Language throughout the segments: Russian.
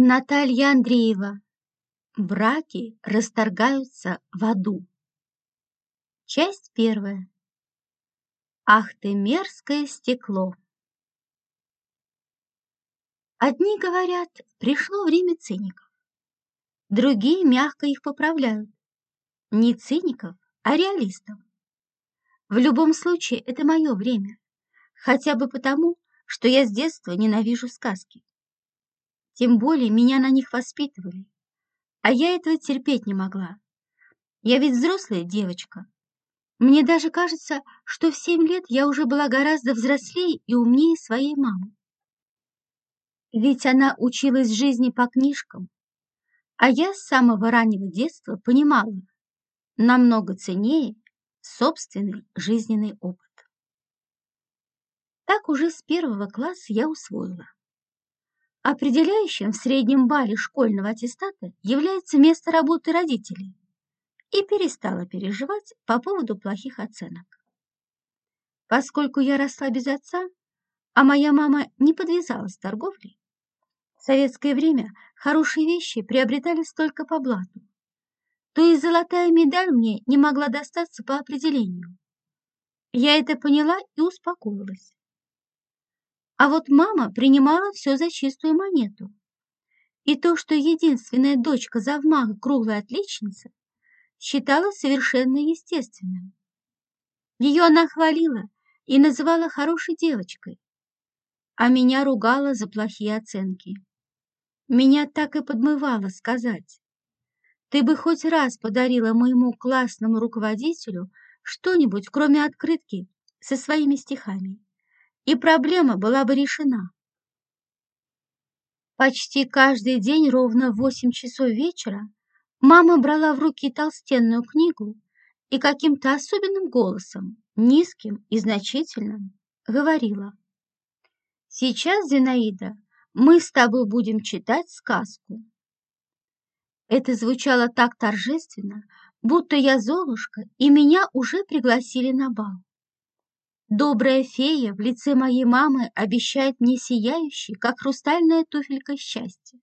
Наталья Андреева. Браки расторгаются в аду. Часть первая. Ах ты мерзкое стекло. Одни говорят, пришло время циников. Другие мягко их поправляют. Не циников, а реалистов. В любом случае, это мое время. Хотя бы потому, что я с детства ненавижу сказки. Тем более меня на них воспитывали. А я этого терпеть не могла. Я ведь взрослая девочка. Мне даже кажется, что в семь лет я уже была гораздо взрослее и умнее своей мамы. Ведь она училась жизни по книжкам, а я с самого раннего детства понимала, намного ценнее собственный жизненный опыт. Так уже с первого класса я усвоила. Определяющим в среднем бале школьного аттестата является место работы родителей и перестала переживать по поводу плохих оценок. Поскольку я росла без отца, а моя мама не подвязалась торговлей, в советское время хорошие вещи приобретались только по блату, то и золотая медаль мне не могла достаться по определению. Я это поняла и успокоилась. А вот мама принимала все за чистую монету. И то, что единственная дочка завмага круглая отличница, считала совершенно естественным. Ее она хвалила и называла хорошей девочкой, а меня ругала за плохие оценки. Меня так и подмывало сказать. Ты бы хоть раз подарила моему классному руководителю что-нибудь, кроме открытки со своими стихами и проблема была бы решена. Почти каждый день ровно в восемь часов вечера мама брала в руки толстенную книгу и каким-то особенным голосом, низким и значительным, говорила. «Сейчас, Зинаида, мы с тобой будем читать сказку». Это звучало так торжественно, будто я Золушка, и меня уже пригласили на бал. Добрая фея в лице моей мамы обещает мне сияющий, как хрустальная туфелька счастья.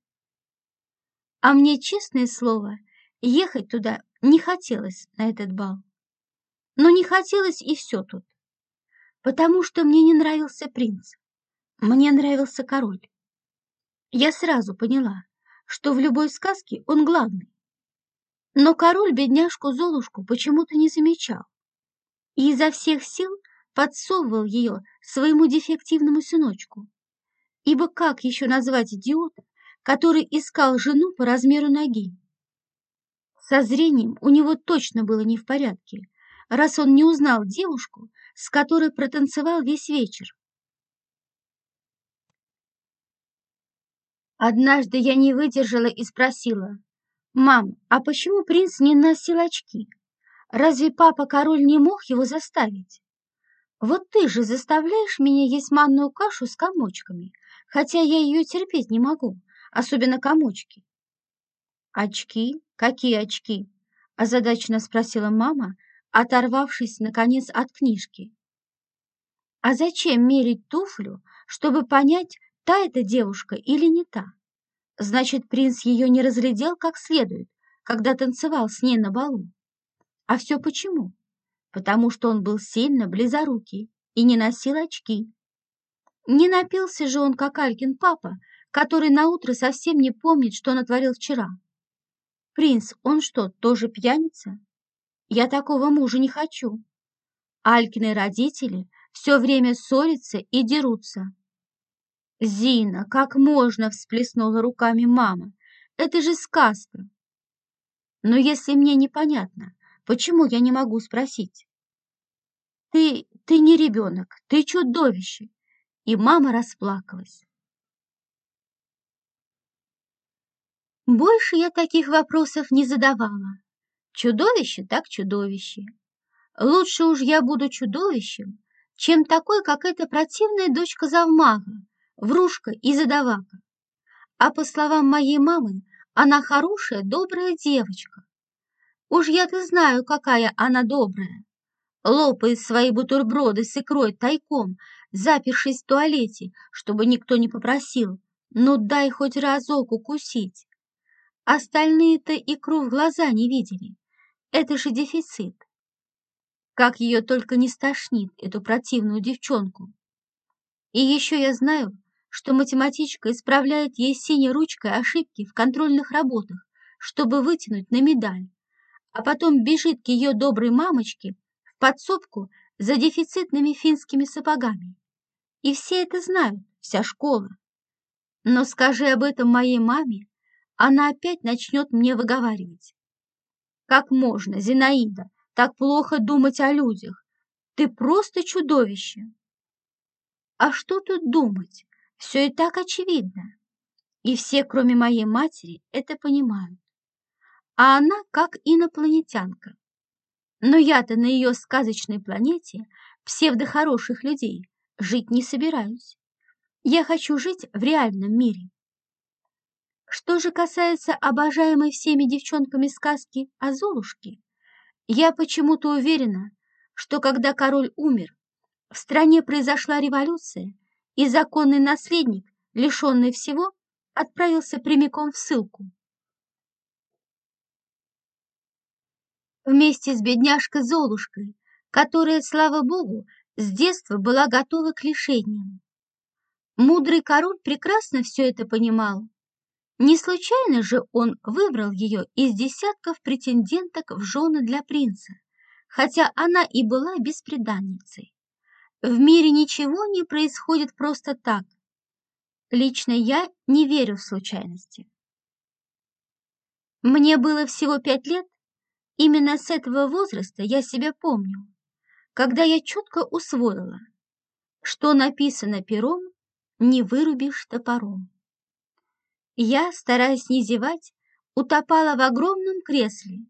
А мне, честное слово, ехать туда не хотелось на этот бал. Но не хотелось и все тут. Потому что мне не нравился принц. Мне нравился король. Я сразу поняла, что в любой сказке он главный. Но король бедняжку Золушку почему-то не замечал. И изо всех сил подсовывал ее своему дефективному сыночку. Ибо как еще назвать идиота, который искал жену по размеру ноги? Со зрением у него точно было не в порядке, раз он не узнал девушку, с которой протанцевал весь вечер. Однажды я не выдержала и спросила, «Мам, а почему принц не носил очки? Разве папа-король не мог его заставить?» Вот ты же заставляешь меня есть манную кашу с комочками, хотя я ее терпеть не могу, особенно комочки. Очки? Какие очки? Озадаченно спросила мама, оторвавшись, наконец, от книжки. А зачем мерить туфлю, чтобы понять, та эта девушка или не та? Значит, принц ее не разглядел как следует, когда танцевал с ней на балу. А все почему? Потому что он был сильно близорукий и не носил очки. Не напился же он, как Алькин папа, который наутро совсем не помнит, что натворил вчера. Принц, он что, тоже пьяница? Я такого мужа не хочу. Алькины родители все время ссорятся и дерутся. «Зина, как можно?» – всплеснула руками мама. «Это же сказка!» «Но если мне непонятно, почему я не могу спросить?» Ты, ты не ребенок, ты чудовище!» И мама расплакалась. Больше я таких вопросов не задавала. Чудовище так чудовище. Лучше уж я буду чудовищем, чем такой, как эта противная дочка завмага, врушка и задавака. А по словам моей мамы, она хорошая, добрая девочка. Уж я-то знаю, какая она добрая лопает свои бутерброды с икрой тайком, запершись в туалете, чтобы никто не попросил, Ну дай хоть разок укусить. Остальные-то икру в глаза не видели. Это же дефицит. Как ее только не стошнит, эту противную девчонку. И еще я знаю, что математичка исправляет ей синей ручкой ошибки в контрольных работах, чтобы вытянуть на медаль, а потом бежит к ее доброй мамочке в подсобку за дефицитными финскими сапогами. И все это знают, вся школа. Но скажи об этом моей маме, она опять начнет мне выговаривать. Как можно, Зинаида, так плохо думать о людях? Ты просто чудовище. А что тут думать? Все и так очевидно. И все, кроме моей матери, это понимают. А она как инопланетянка. Но я-то на ее сказочной планете, псевдохороших людей, жить не собираюсь. Я хочу жить в реальном мире. Что же касается обожаемой всеми девчонками сказки о Золушке, я почему-то уверена, что когда король умер, в стране произошла революция, и законный наследник, лишенный всего, отправился прямиком в ссылку. Вместе с бедняжкой Золушкой, которая, слава богу, с детства была готова к лишениям. Мудрый король прекрасно все это понимал. Не случайно же он выбрал ее из десятков претенденток в жены для принца, хотя она и была бесприданницей. В мире ничего не происходит просто так. Лично я не верю в случайности. Мне было всего пять лет, именно с этого возраста я себя помню, когда я четко усвоила, что написано пером, не вырубишь топором. Я, стараясь не зевать, утопала в огромном кресле,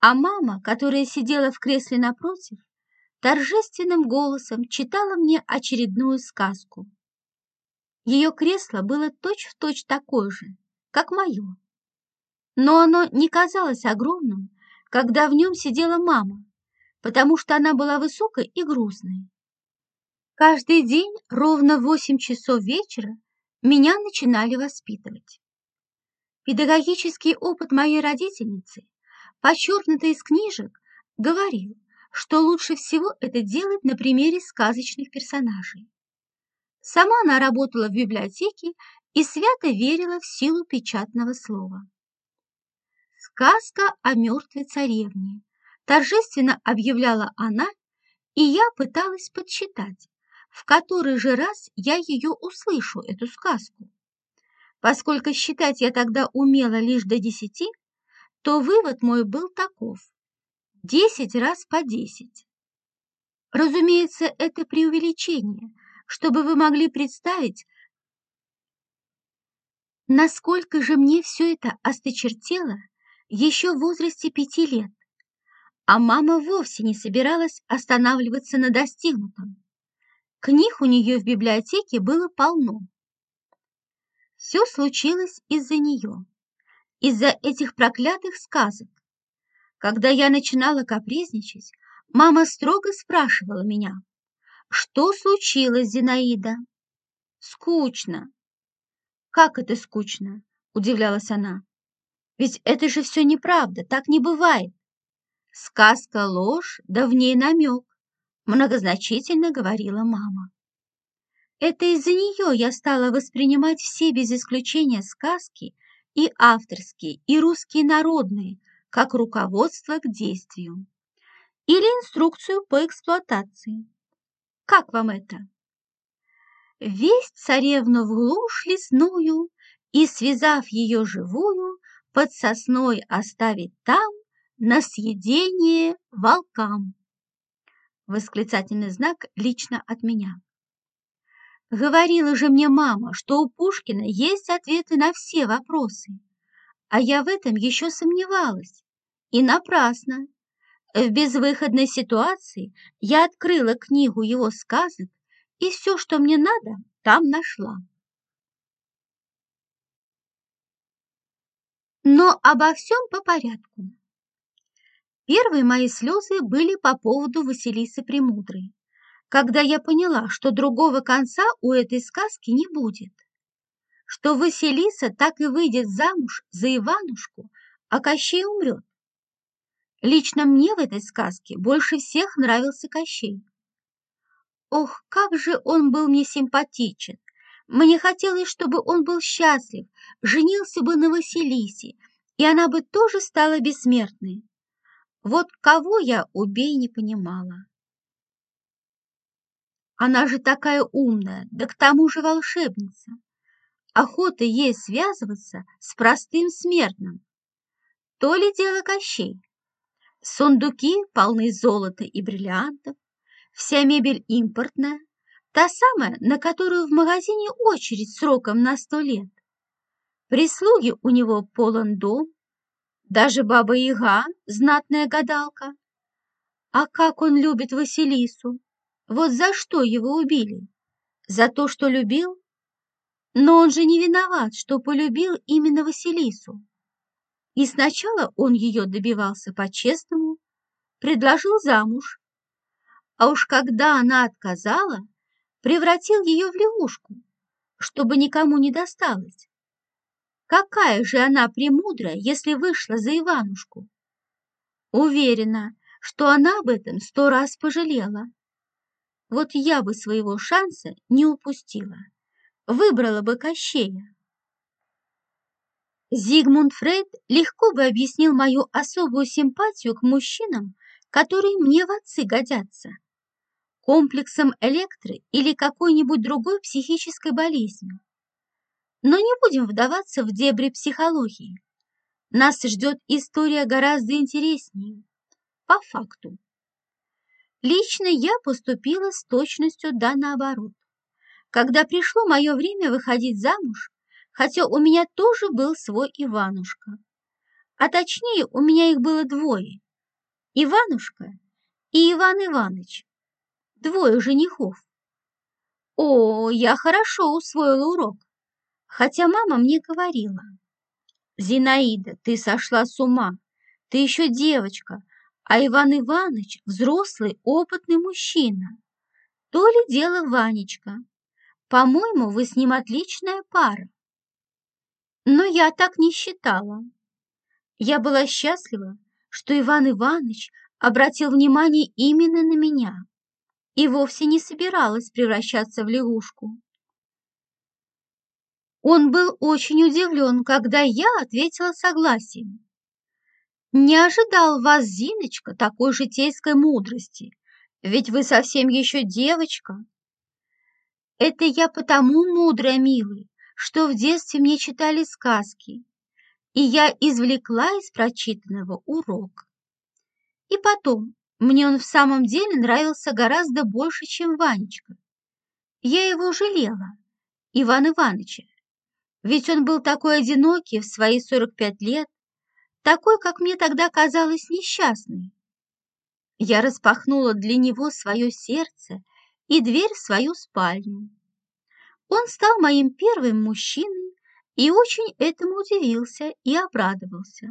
а мама, которая сидела в кресле напротив, торжественным голосом читала мне очередную сказку. Ее кресло было точь-в-точь точь такое же, как мое. Но оно не казалось огромным, когда в нем сидела мама, потому что она была высокой и грузной. Каждый день ровно в восемь часов вечера меня начинали воспитывать. Педагогический опыт моей родительницы, подчеркнутый из книжек, говорил, что лучше всего это делать на примере сказочных персонажей. Сама она работала в библиотеке и свято верила в силу печатного слова. «Сказка о мертвой царевне», торжественно объявляла она, и я пыталась подсчитать, в который же раз я ее услышу, эту сказку. Поскольку считать я тогда умела лишь до десяти, то вывод мой был таков десять раз по десять. Разумеется, это преувеличение, чтобы вы могли представить, насколько же мне все это осточертело еще в возрасте пяти лет. А мама вовсе не собиралась останавливаться на достигнутом. Книг у нее в библиотеке было полно. Все случилось из-за нее, из-за этих проклятых сказок, когда я начинала капризничать, мама строго спрашивала меня, что случилось, Зинаида? Скучно. Как это скучно? Удивлялась она. Ведь это же все неправда, так не бывает. Сказка ложь, да в ней намек, многозначительно говорила мама. Это из-за нее я стала воспринимать все без исключения сказки, и авторские, и русские народные, как руководство к действию или инструкцию по эксплуатации. Как вам это? Весть царевну в глушь лесную и, связав ее живую, под сосной оставить там на съедение волкам. Восклицательный знак лично от меня. Говорила же мне мама, что у Пушкина есть ответы на все вопросы. А я в этом еще сомневалась. И напрасно. В безвыходной ситуации я открыла книгу его сказок и все, что мне надо, там нашла. Но обо всем по порядку. Первые мои слезы были по поводу Василисы Премудрой, когда я поняла, что другого конца у этой сказки не будет. что Василиса так и выйдет замуж за Иванушку, а Кощей умрет. Лично мне в этой сказке больше всех нравился Кощей. Ох, как же он был мне симпатичен! Мне хотелось, чтобы он был счастлив, женился бы на Василисе, и она бы тоже стала бессмертной. Вот кого я, убей, не понимала. Она же такая умная, да к тому же волшебница. Охота ей связываться с простым смертным. То ли дело Кощей. Сундуки полны золота и бриллиантов, вся мебель импортная, та самая, на которую в магазине очередь сроком на сто лет. Прислуги у него полон дом, даже Баба-Яга, знатная гадалка. А как он любит Василису! Вот за что его убили? За то, что любил? Но он же не виноват, что полюбил именно Василису. И сначала он ее добивался по-честному, предложил замуж. А уж когда она отказала, превратил ее в лягушку, чтобы никому не досталось. Какая же она премудрая, если вышла за Иванушку? Уверена, что она об этом сто раз пожалела. Вот я бы своего шанса не упустила. Выбрала бы Кощея. Зигмунд Фрейд легко бы объяснил мою особую симпатию к мужчинам, которые мне в отцы годятся, комплексом электры или какой-нибудь другой психической болезнью. Но не будем вдаваться в дебри психологии. Нас ждет история гораздо интереснее, по факту. Лично я поступила с точностью да наоборот. Когда пришло мое время выходить замуж, хотя у меня тоже был свой Иванушка. А точнее, у меня их было двое. Иванушка и Иван Иваныч. Двое женихов. О, я хорошо усвоила урок. Хотя мама мне говорила. Зинаида, ты сошла с ума. Ты еще девочка, а Иван Иванович – взрослый, опытный мужчина. То ли дело Ванечка. По-моему, вы с ним отличная пара. Но я так не считала. Я была счастлива, что Иван Иванович обратил внимание именно на меня и вовсе не собиралась превращаться в лягушку. Он был очень удивлен, когда я ответила согласием. Не ожидал вас, Зиночка, такой житейской мудрости, ведь вы совсем еще девочка. Это я потому мудрая, милый, что в детстве мне читали сказки, и я извлекла из прочитанного урок. И потом, мне он в самом деле нравился гораздо больше, чем Ванечка. Я его жалела, Иван Ивановича, ведь он был такой одинокий в свои 45 лет, такой, как мне тогда казалось, несчастный. Я распахнула для него свое сердце и дверь в свою спальню. Он стал моим первым мужчиной и очень этому удивился и обрадовался.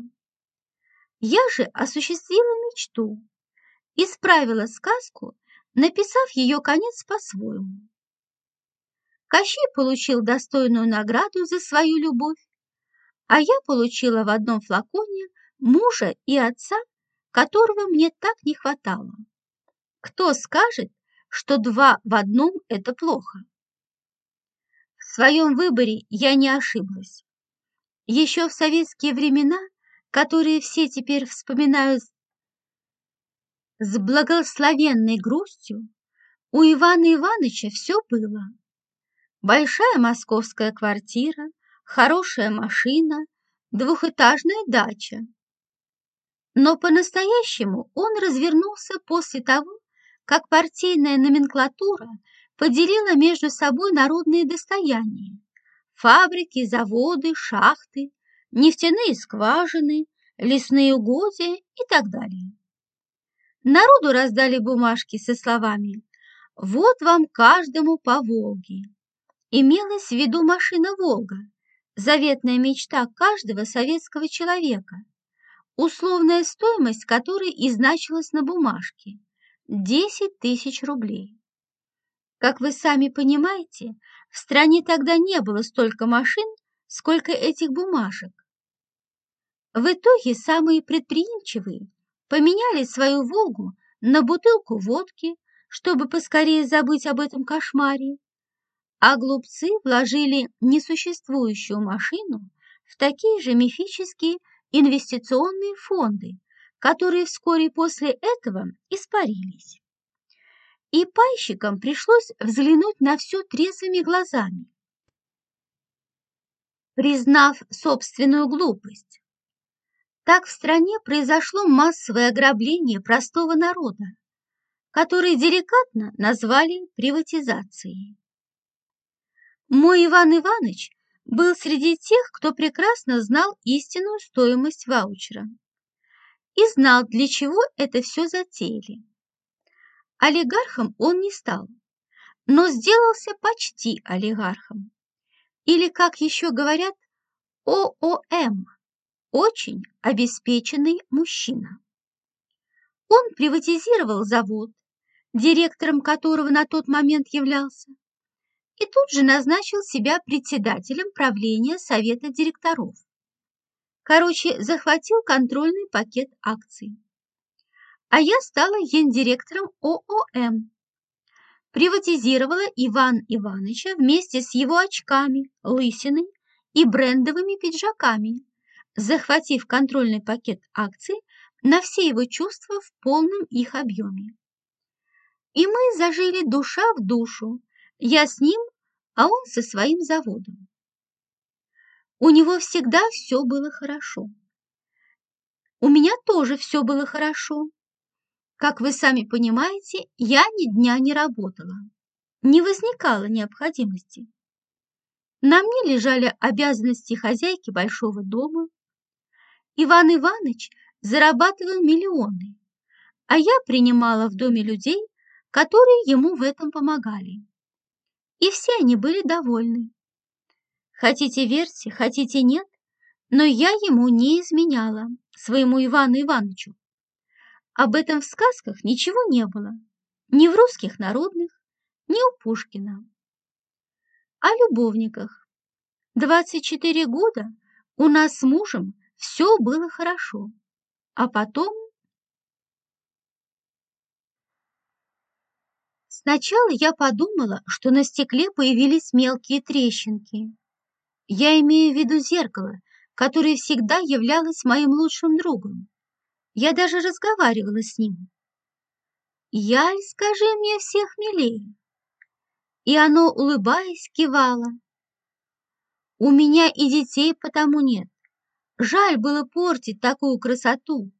Я же осуществила мечту, исправила сказку, написав ее конец по-своему. Кощей получил достойную награду за свою любовь, а я получила в одном флаконе мужа и отца, которого мне так не хватало. Кто скажет, что два в одном – это плохо? В своем выборе я не ошиблась. Еще в советские времена, которые все теперь вспоминают с благословенной грустью, у Ивана Ивановича все было. Большая московская квартира, хорошая машина, двухэтажная дача. Но по-настоящему он развернулся после того, как партийная номенклатура поделила между собой народные достояния – фабрики, заводы, шахты, нефтяные скважины, лесные угодья и так далее. Народу раздали бумажки со словами «Вот вам каждому по Волге». Имелась в виду машина «Волга», заветная мечта каждого советского человека, условная стоимость которой и значилась на бумажке – 10 тысяч рублей. Как вы сами понимаете, в стране тогда не было столько машин, сколько этих бумажек. В итоге самые предприимчивые поменяли свою «Волгу» на бутылку водки, чтобы поскорее забыть об этом кошмаре, а глупцы вложили несуществующую машину в такие же мифические инвестиционные фонды, которые вскоре после этого испарились. И пайщикам пришлось взглянуть на все трезвыми глазами, признав собственную глупость. Так в стране произошло массовое ограбление простого народа, который деликатно назвали приватизацией. Мой Иван Иванович был среди тех, кто прекрасно знал истинную стоимость ваучера и знал, для чего это все затеяли. Олигархом он не стал, но сделался почти олигархом. Или, как еще говорят, ООМ – очень обеспеченный мужчина. Он приватизировал завод, директором которого на тот момент являлся, и тут же назначил себя председателем правления совета директоров. Короче, захватил контрольный пакет акций. А я стала гендиректором ООМ. Приватизировала Иван Ивановича вместе с его очками, лысиной и брендовыми пиджаками, захватив контрольный пакет акций на все его чувства в полном их объеме. И мы зажили душа в душу, я с ним, а он со своим заводом. У него всегда все было хорошо. У меня тоже все было хорошо. Как вы сами понимаете, я ни дня не работала. Не возникало необходимости. На мне лежали обязанности хозяйки большого дома. Иван Иванович зарабатывал миллионы, а я принимала в доме людей, которые ему в этом помогали и все они были довольны. Хотите верьте, хотите нет, но я ему не изменяла, своему Ивану Ивановичу. Об этом в сказках ничего не было, ни в русских народных, ни у Пушкина. О любовниках. 24 года у нас с мужем все было хорошо, а потом Сначала я подумала, что на стекле появились мелкие трещинки. Я имею в виду зеркало, которое всегда являлось моим лучшим другом. Я даже разговаривала с ним. «Яль, скажи мне всех милее!» И оно, улыбаясь, кивало. «У меня и детей потому нет. Жаль было портить такую красоту,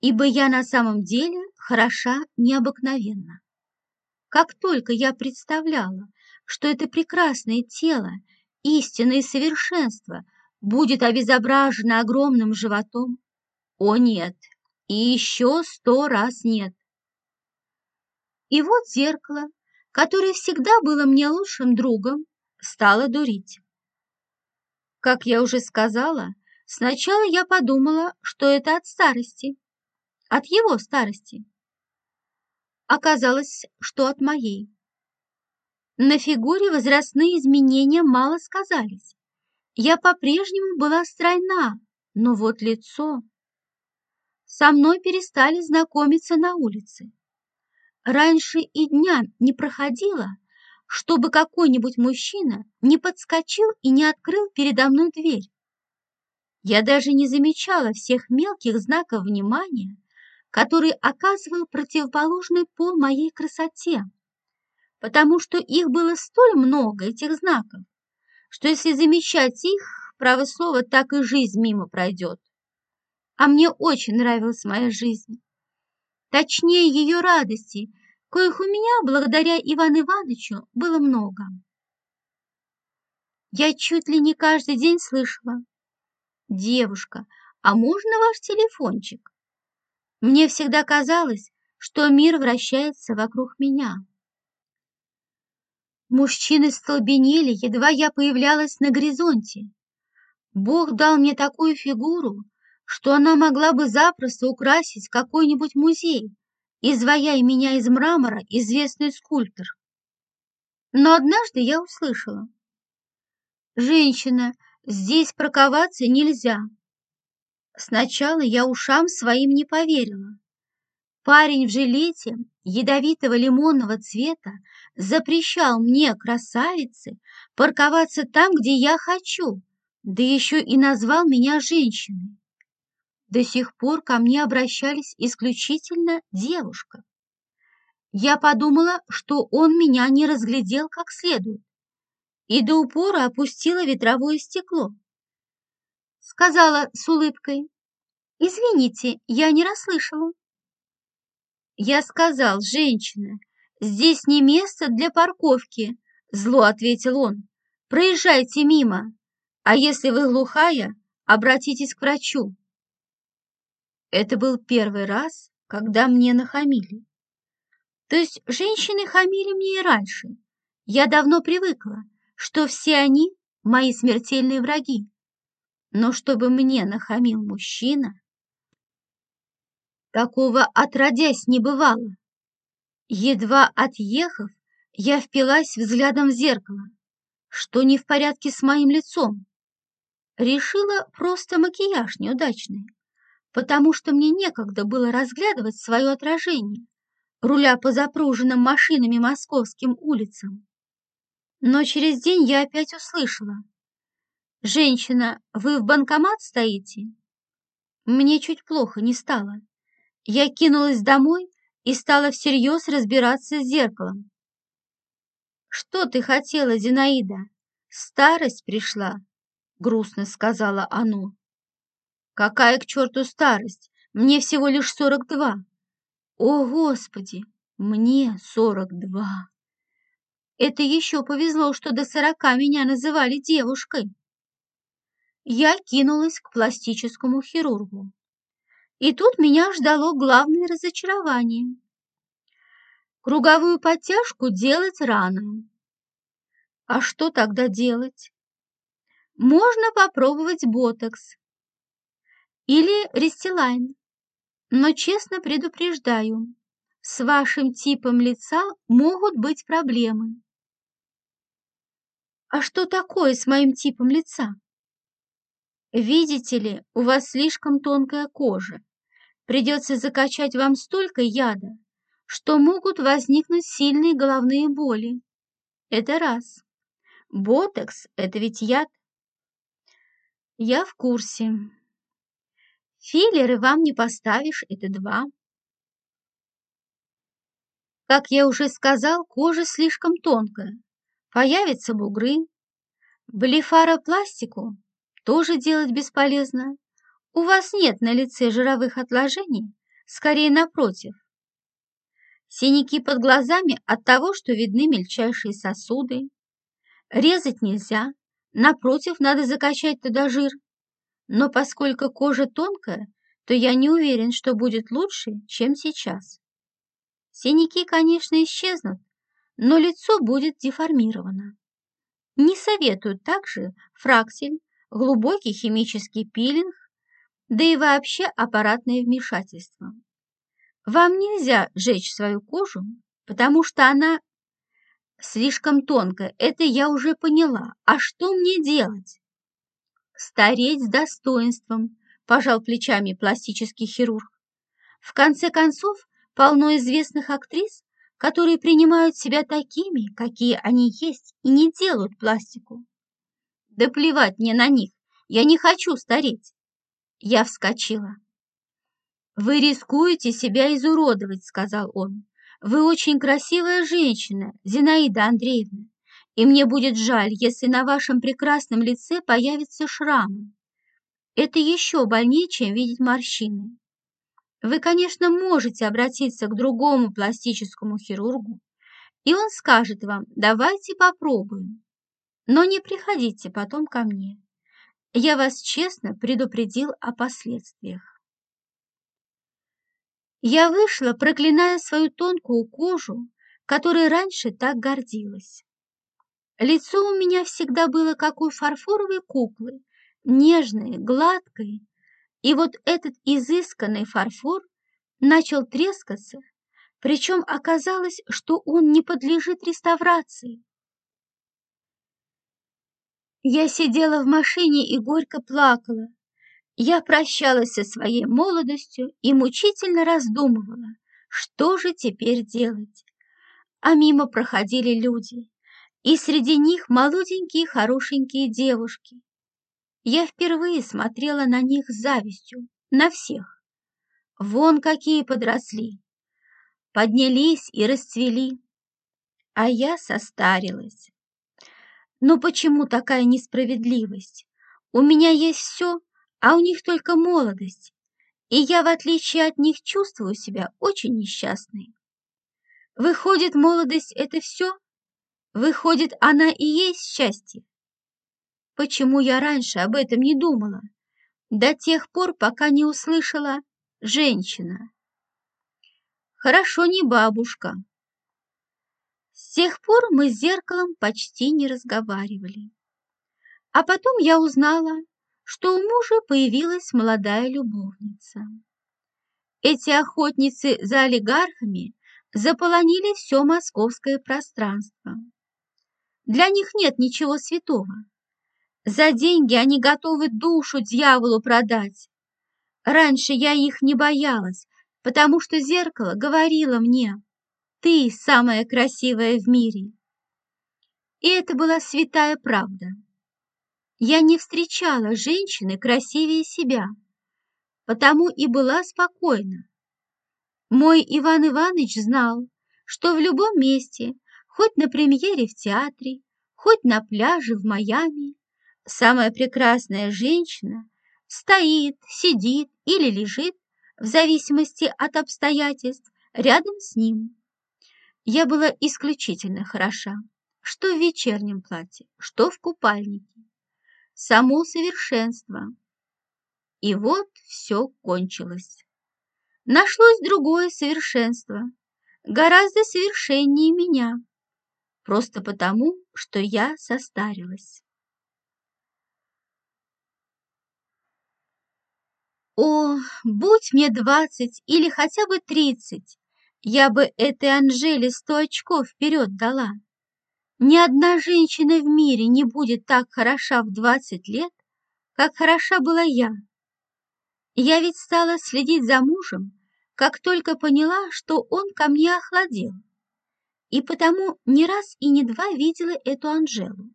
ибо я на самом деле хороша необыкновенно. Как только я представляла, что это прекрасное тело, истинное совершенство, будет обезображено огромным животом, о нет, и еще сто раз нет. И вот зеркало, которое всегда было мне лучшим другом, стало дурить. Как я уже сказала, сначала я подумала, что это от старости, от его старости. Оказалось, что от моей. На фигуре возрастные изменения мало сказались. Я по-прежнему была стройна, но вот лицо... Со мной перестали знакомиться на улице. Раньше и дня не проходило, чтобы какой-нибудь мужчина не подскочил и не открыл передо мной дверь. Я даже не замечала всех мелких знаков внимания, который оказывал противоположный пол моей красоте, потому что их было столь много, этих знаков, что если замечать их, право слово, так и жизнь мимо пройдет. А мне очень нравилась моя жизнь. Точнее, ее радости, коих у меня, благодаря Ивану Ивановичу, было много. Я чуть ли не каждый день слышала. «Девушка, а можно ваш телефончик?» Мне всегда казалось, что мир вращается вокруг меня. Мужчины столбенели, едва я появлялась на горизонте. Бог дал мне такую фигуру, что она могла бы запросто украсить какой-нибудь музей, изваяя меня из мрамора известный скульптор. Но однажды я услышала. «Женщина, здесь парковаться нельзя». Сначала я ушам своим не поверила. Парень в жилете ядовитого лимонного цвета запрещал мне, красавице, парковаться там, где я хочу, да еще и назвал меня женщиной. До сих пор ко мне обращались исключительно девушка. Я подумала, что он меня не разглядел как следует, и до упора опустила ветровое стекло. Сказала с улыбкой, «Извините, я не расслышала». Я сказал, женщина, здесь не место для парковки, зло ответил он. Проезжайте мимо, а если вы глухая, обратитесь к врачу. Это был первый раз, когда мне нахамили. То есть женщины хамили мне и раньше. Я давно привыкла, что все они мои смертельные враги. Но чтобы мне нахамил мужчина, такого отродясь не бывало. Едва отъехав, я впилась взглядом в зеркало. Что не в порядке с моим лицом? Решила просто макияж неудачный, потому что мне некогда было разглядывать свое отражение руля по запруженным машинами московским улицам. Но через день я опять услышала. «Женщина, вы в банкомат стоите?» Мне чуть плохо не стало. Я кинулась домой и стала всерьез разбираться с зеркалом. «Что ты хотела, Зинаида? Старость пришла», — грустно сказала оно. «Какая к черту старость? Мне всего лишь сорок два. О, Господи, мне сорок два. Это еще повезло, что до сорока меня называли девушкой. Я кинулась к пластическому хирургу. И тут меня ждало главное разочарование. Круговую подтяжку делать рано. А что тогда делать? Можно попробовать ботокс или рестилайн. Но честно предупреждаю, с вашим типом лица могут быть проблемы. А что такое с моим типом лица? Видите ли, у вас слишком тонкая кожа. Придется закачать вам столько яда, что могут возникнуть сильные головные боли. Это раз. Ботокс – это ведь яд. Я в курсе. Филлеры вам не поставишь, это два. Как я уже сказал, кожа слишком тонкая. Появятся бугры. Блефаропластику тоже делать бесполезно. У вас нет на лице жировых отложений, скорее напротив. Синяки под глазами от того, что видны мельчайшие сосуды. Резать нельзя, напротив, надо закачать туда жир. Но поскольку кожа тонкая, то я не уверен, что будет лучше, чем сейчас. Синяки, конечно, исчезнут, но лицо будет деформировано. Не советую также фраксель, глубокий химический пилинг, да и вообще аппаратное вмешательство. Вам нельзя жечь свою кожу, потому что она слишком тонкая, это я уже поняла. А что мне делать? Стареть с достоинством, пожал плечами пластический хирург. В конце концов, полно известных актрис, которые принимают себя такими, какие они есть, и не делают пластику. Да плевать мне на них, я не хочу стареть. Я вскочила. «Вы рискуете себя изуродовать», — сказал он. «Вы очень красивая женщина, Зинаида Андреевна и мне будет жаль, если на вашем прекрасном лице появятся шрамы. Это еще больнее, чем видеть морщины. Вы, конечно, можете обратиться к другому пластическому хирургу, и он скажет вам, давайте попробуем. Но не приходите потом ко мне. Я вас честно предупредил о последствиях. Я вышла, проклиная свою тонкую кожу, которой раньше так гордилась. Лицо у меня всегда было как у фарфоровой куклы, нежное, гладкое, и вот этот изысканный фарфор начал трескаться, причем оказалось, что он не подлежит реставрации. Я сидела в машине и горько плакала. Я прощалась со своей молодостью и мучительно раздумывала, что же теперь делать. А мимо проходили люди, и среди них молоденькие хорошенькие девушки. Я впервые смотрела на них с завистью, на всех. Вон какие подросли, поднялись и расцвели, а я состарилась. Но почему такая несправедливость? У меня есть все, а у них только молодость, и я, в отличие от них, чувствую себя очень несчастной. Выходит, молодость — это все? Выходит, она и есть счастье? Почему я раньше об этом не думала? До тех пор, пока не услышала «женщина». Хорошо не бабушка. С тех пор мы с зеркалом почти не разговаривали. А потом я узнала, что у мужа появилась молодая любовница. Эти охотницы за олигархами заполонили все московское пространство. Для них нет ничего святого. За деньги они готовы душу дьяволу продать. Раньше я их не боялась, потому что зеркало говорило мне, ты самая красивая в мире. И это была святая правда. Я не встречала женщины красивее себя, потому и была спокойна. Мой Иван Иванович знал, что в любом месте, хоть на премьере в театре, хоть на пляже в Майами, самая прекрасная женщина стоит, сидит или лежит, в зависимости от обстоятельств, рядом с ним. Я была исключительно хороша, что в вечернем платье, что в купальнике. Само совершенство. И вот все кончилось. Нашлось другое совершенство, гораздо совершеннее меня, просто потому, что я состарилась. О, будь мне двадцать или хотя бы тридцать, я бы этой Анжеле сто очков вперед дала. Ни одна женщина в мире не будет так хороша в двадцать лет, как хороша была я. Я ведь стала следить за мужем, как только поняла, что он ко мне охладел, и потому не раз и не два видела эту Анжелу.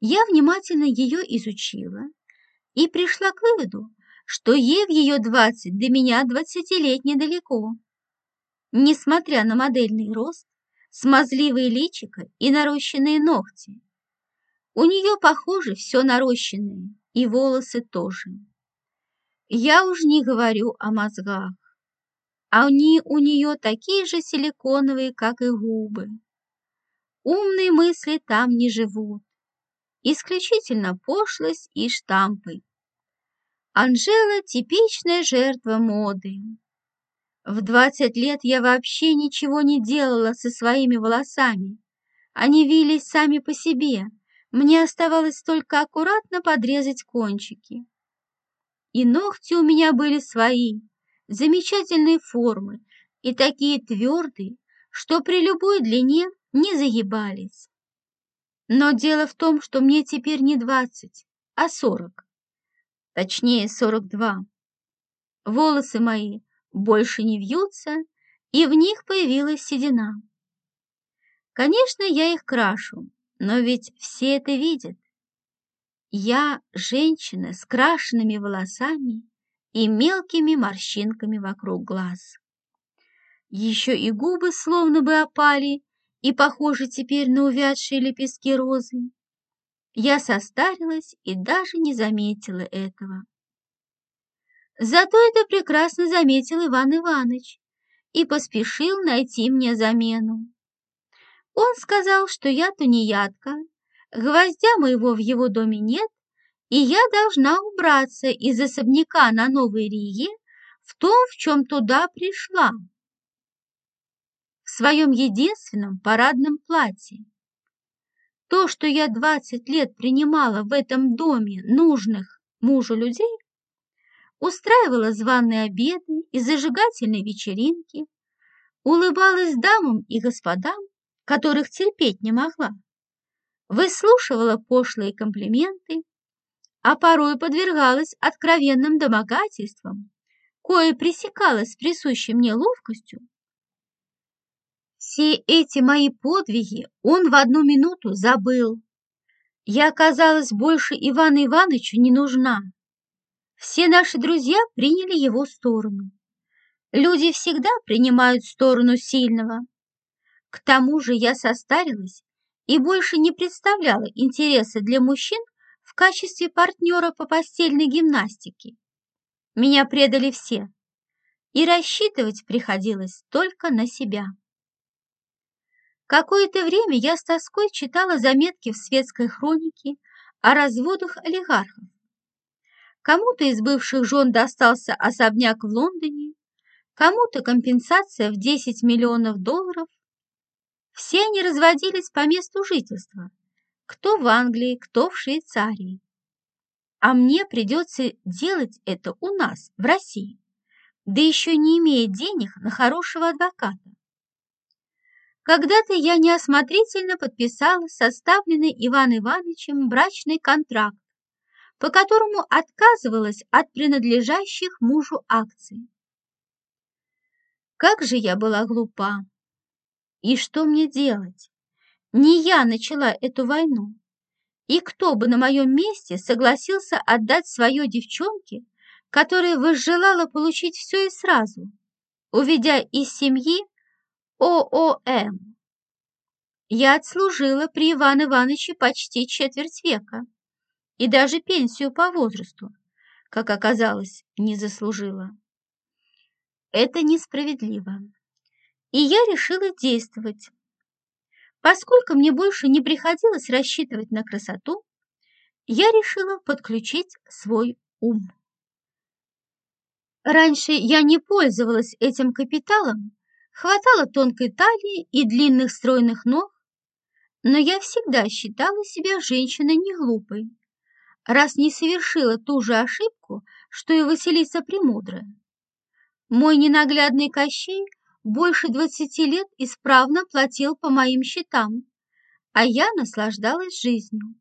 Я внимательно ее изучила и пришла к выводу, что ей в ее двадцать до меня двадцатилеть недалеко. Несмотря на модельный рост, смазливые личико и нарощенные ногти. У нее, похоже, все нарощенное, и волосы тоже. Я уж не говорю о мозгах. Они у нее такие же силиконовые, как и губы. Умные мысли там не живут. Исключительно пошлость и штампы. Анжела – типичная жертва моды. В двадцать лет я вообще ничего не делала со своими волосами. Они вились сами по себе. Мне оставалось только аккуратно подрезать кончики. И ногти у меня были свои, замечательной формы и такие твердые, что при любой длине не загибались. Но дело в том, что мне теперь не двадцать, а сорок точнее 42. Волосы мои больше не вьются, и в них появилась седина. Конечно, я их крашу, но ведь все это видят. Я женщина с крашенными волосами и мелкими морщинками вокруг глаз. Еще и губы словно бы опали и похожи теперь на увядшие лепестки розы. Я состарилась и даже не заметила этого. Зато это прекрасно заметил Иван Иванович и поспешил найти мне замену. Он сказал, что я тунеядка, гвоздя моего в его доме нет, и я должна убраться из особняка на Новой Риге в том, в чем туда пришла, в своем единственном парадном платье. То, что я двадцать лет принимала в этом доме нужных мужу людей, устраивала званые обеды и зажигательные вечеринки, улыбалась дамам и господам, которых терпеть не могла, выслушивала пошлые комплименты, а порой подвергалась откровенным домогательствам, кое пресекалось присущей мне ловкостью. Все эти мои подвиги он в одну минуту забыл. Я оказалась больше Ивану Ивановичу не нужна. Все наши друзья приняли его сторону. Люди всегда принимают сторону сильного. К тому же я состарилась и больше не представляла интереса для мужчин в качестве партнера по постельной гимнастике. Меня предали все, и рассчитывать приходилось только на себя. Какое-то время я с тоской читала заметки в светской хронике о разводах олигархов. Кому-то из бывших жен достался особняк в Лондоне, кому-то компенсация в 10 миллионов долларов. Все они разводились по месту жительства, кто в Англии, кто в Швейцарии. А мне придется делать это у нас, в России, да еще не имея денег на хорошего адвоката. Когда-то я неосмотрительно подписала составленный Иван Ивановичем брачный контракт, по которому отказывалась от принадлежащих мужу акций. Как же я была глупа! И что мне делать? Не я начала эту войну. И кто бы на моем месте согласился отдать свое девчонке, которая возжелала получить все и сразу, уведя из семьи ООМ? Я отслужила при Иван Ивановиче почти четверть века и даже пенсию по возрасту, как оказалось, не заслужила. Это несправедливо. И я решила действовать. Поскольку мне больше не приходилось рассчитывать на красоту, я решила подключить свой ум. Раньше я не пользовалась этим капиталом, хватало тонкой талии и длинных стройных ног, но я всегда считала себя женщиной не глупой, раз не совершила ту же ошибку, что и Василиса Премудрая. Мой ненаглядный Кощей больше двадцати лет исправно платил по моим счетам, а я наслаждалась жизнью.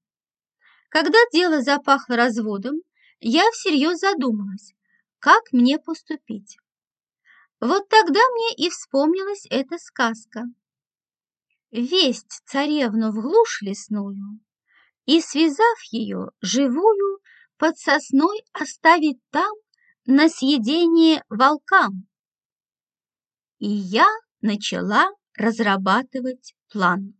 Когда дело запахло разводом, я всерьез задумалась, как мне поступить. Вот тогда мне и вспомнилась эта сказка. Весть царевну в глушь лесную и, связав ее живую, под сосной оставить там, на съедение волкам. И я начала разрабатывать план.